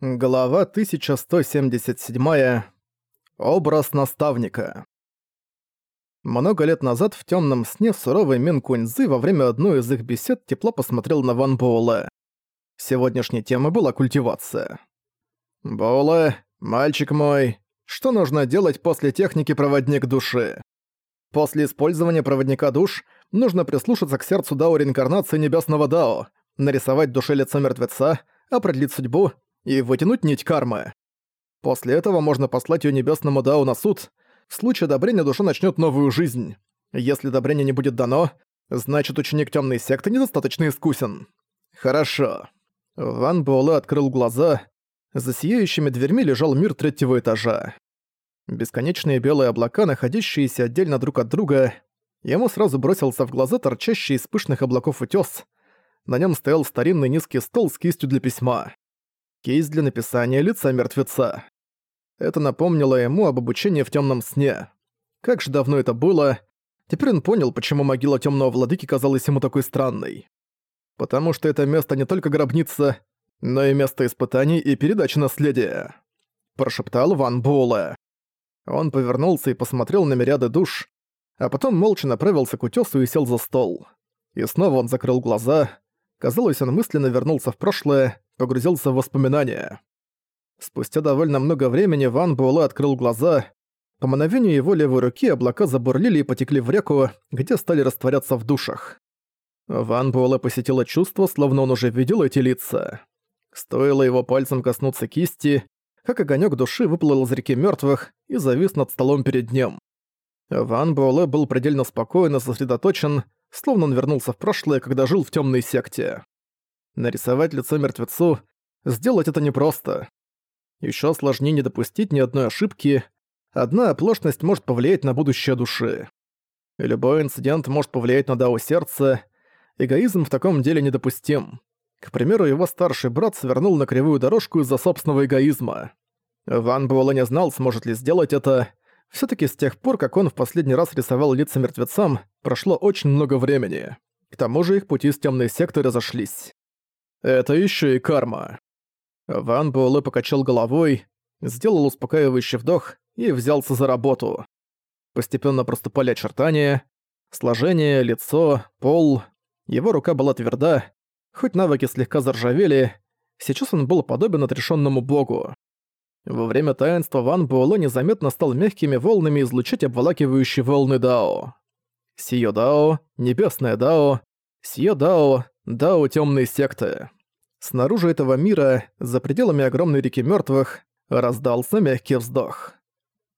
Глава 1177. Образ наставника. Много лет назад в темном сне суровый Мин Куньзы во время одной из их бесед тепло посмотрел на Ван Боуле. Сегодняшней темой была культивация. «Боуле, мальчик мой, что нужно делать после техники «Проводник души»?» После использования проводника душ нужно прислушаться к сердцу Дао реинкарнации Небесного Дао, нарисовать душе лицо мертвеца, определить судьбу и вытянуть нить кармы. После этого можно послать её небесному Дау на суд. В случае одобрения душа начнёт новую жизнь. Если одобрение не будет дано, значит ученик тёмной секты недостаточно искусен. Хорошо. Ван Буэлэ открыл глаза. За сияющими дверьми лежал мир третьего этажа. Бесконечные белые облака, находящиеся отдельно друг от друга, ему сразу бросился в глаза торчащий из пышных облаков утёс. На нём стоял старинный низкий стол с кистью для письма кейс для написания лица мертвеца. Это напомнило ему об обучении в темном сне. Как же давно это было. Теперь он понял, почему могила темного владыки казалась ему такой странной. Потому что это место не только гробница, но и место испытаний и передачи наследия. Прошептал Ван Буэлэ. Он повернулся и посмотрел на мириады душ, а потом молча направился к утёсу и сел за стол. И снова он закрыл глаза. Казалось, он мысленно вернулся в прошлое, погрузился в воспоминания. Спустя довольно много времени Ван Буэлэ открыл глаза. По мановению его левой руки облака забурлили и потекли в реку, где стали растворяться в душах. Ван Буэлэ посетило чувство, словно он уже видел эти лица. Стоило его пальцем коснуться кисти, как огонек души выплыл из реки мертвых и завис над столом перед ним. Ван Буэлэ был предельно спокоен и сосредоточен, словно он вернулся в прошлое, когда жил в темной секте. Нарисовать лицо мертвецу — сделать это непросто. Еще сложнее не допустить ни одной ошибки. Одна оплошность может повлиять на будущее души. Любой инцидент может повлиять на Дао сердца. Эгоизм в таком деле недопустим. К примеру, его старший брат свернул на кривую дорожку из-за собственного эгоизма. Ван Буэлэ не знал, сможет ли сделать это. все таки с тех пор, как он в последний раз рисовал лица мертвецам, прошло очень много времени. К тому же их пути с темной секты разошлись. Это еще и карма. Ван Буэлэ покачал головой, сделал успокаивающий вдох и взялся за работу. Постепенно проступали очертания, сложение, лицо, пол. Его рука была тверда, хоть навыки слегка заржавели, сейчас он был подобен отрешенному богу. Во время таинства Ван Буэлэ незаметно стал мягкими волнами излучать обволакивающие волны Дао. Сиё Дао, Небесное Дао, Сиё Дао, Дао темной секты. Снаружи этого мира, за пределами огромной реки мертвых, раздался мягкий вздох.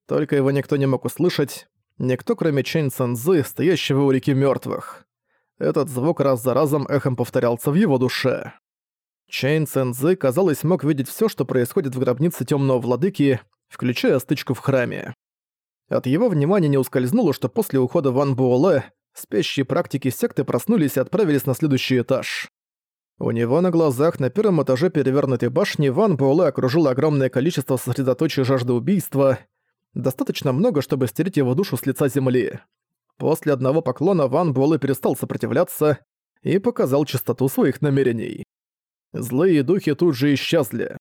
Только его никто не мог услышать, никто кроме Чэнь Цэнзы, стоящего у реки мертвых. Этот звук раз за разом эхом повторялся в его душе. Чэнь Цэнзы, казалось, мог видеть все, что происходит в гробнице темного владыки, включая стычку в храме. От его внимания не ускользнуло, что после ухода Ван Буэлэ спящие практики секты проснулись и отправились на следующий этаж. У него на глазах на первом этаже перевернутой башни Ван Буэлэ окружило огромное количество сосредоточий жажды убийства, достаточно много, чтобы стереть его душу с лица земли. После одного поклона Ван Буэлэ перестал сопротивляться и показал чистоту своих намерений. Злые духи тут же исчезли.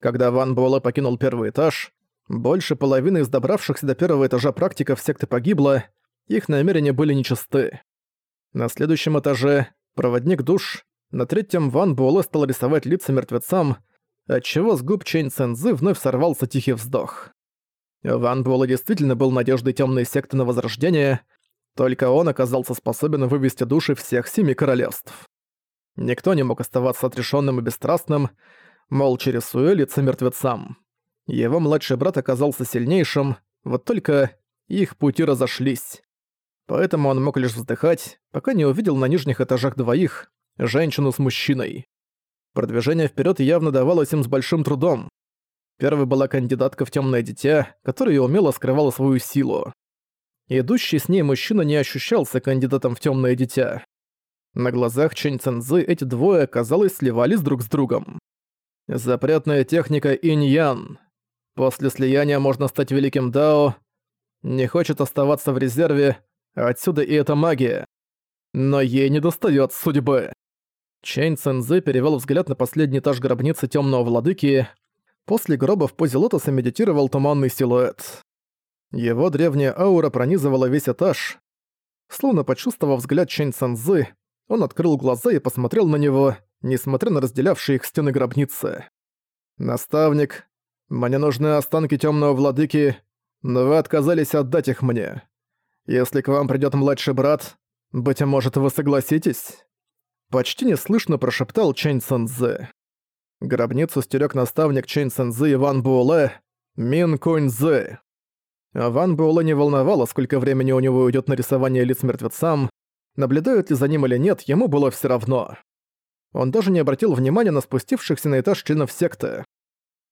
Когда Ван Буэлэ покинул первый этаж, больше половины из добравшихся до первого этажа практиков секты погибло, их намерения были нечисты. На следующем этаже проводник душ, на третьем Ван Буэлэ стал рисовать лица мертвецам, отчего с губ Чэнь Цэнзы вновь сорвался тихий вздох. Ван Буэлэ действительно был надеждой темной секты на возрождение, только он оказался способен вывести души всех семи королевств. Никто не мог оставаться отрешенным и бесстрастным, молча рисуя лица мертвецам. Его младший брат оказался сильнейшим, вот только их пути разошлись. Поэтому он мог лишь вздыхать, пока не увидел на нижних этажах двоих, женщину с мужчиной. Продвижение вперед явно давалось им с большим трудом. Первой была кандидатка в темное дитя, которая умело скрывала свою силу. Идущий с ней мужчина не ощущался кандидатом в темное дитя. На глазах Чэнь Цэнзы эти двое, казалось, сливались друг с другом. Запретная техника инь-ян. После слияния можно стать великим дао. Не хочет оставаться в резерве, Отсюда и эта магия. Но ей не достает судьбы. Чэнь Цэнзэ перевел взгляд на последний этаж гробницы темного владыки. После гроба в позе лотоса медитировал туманный силуэт. Его древняя аура пронизывала весь этаж. Словно почувствовав взгляд Чэнь Цэнзы, он открыл глаза и посмотрел на него, несмотря на разделявшие их стены гробницы. «Наставник, мне нужны останки Тёмного Владыки, но вы отказались отдать их мне. Если к вам придёт младший брат, быть может, вы согласитесь?» Почти неслышно прошептал Чэнь Цэнзы. Гробницу стерег наставник Чэнь Цэнзы Иван Буэлэ, Мин Кунь Цзы. Ван Буэлэ не волновало, сколько времени у него уйдет на рисование лиц мертвецам, наблюдают ли за ним или нет, ему было все равно. Он даже не обратил внимания на спустившихся на этаж членов секты.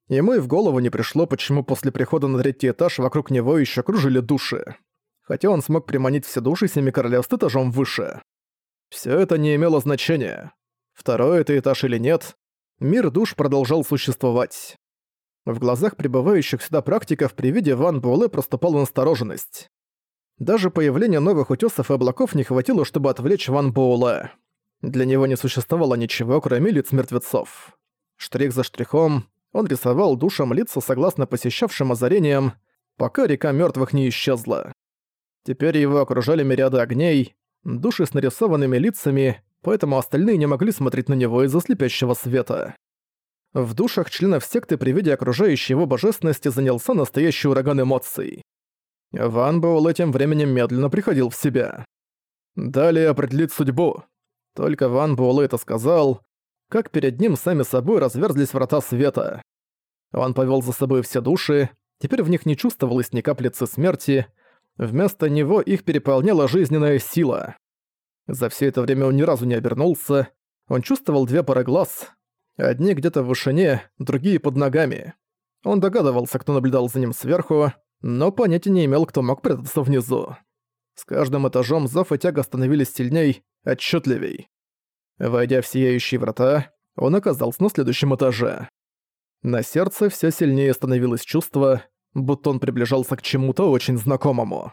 Ему и в голову не пришло, почему после прихода на третий этаж вокруг него еще кружили души. Хотя он смог приманить все души Семи Королевств этажом выше. Все это не имело значения. Второй это этаж или нет, мир душ продолжал существовать. В глазах прибывающих сюда практиков при виде Ван Буэлэ проступала настороженность. Даже появление новых утёсов и облаков не хватило, чтобы отвлечь Ван Буэлэ. Для него не существовало ничего, кроме лиц мертвецов. Штрих за штрихом он рисовал душам лица согласно посещавшим озарениям, пока река мёртвых не исчезла. Теперь его окружали мириады огней, души с нарисованными лицами, поэтому остальные не могли смотреть на него из-за слепящего света. В душах членов секты при виде окружающей его божественности занялся настоящий ураган эмоций. Ван Буэлл этим временем медленно приходил в себя. Далее определить судьбу. Только Ван Буэлл это сказал, как перед ним сами собой разверзлись врата света. Он повел за собой все души, теперь в них не чувствовалось ни каплицы смерти, вместо него их переполняла жизненная сила. За все это время он ни разу не обернулся, он чувствовал две пары глаз, Одни где-то в вышине, другие под ногами. Он догадывался, кто наблюдал за ним сверху, но понятия не имел, кто мог прятаться внизу. С каждым этажом зов и тяга становились сильней, отчетливей. Войдя в сияющие врата, он оказался на следующем этаже. На сердце все сильнее становилось чувство, будто он приближался к чему-то очень знакомому.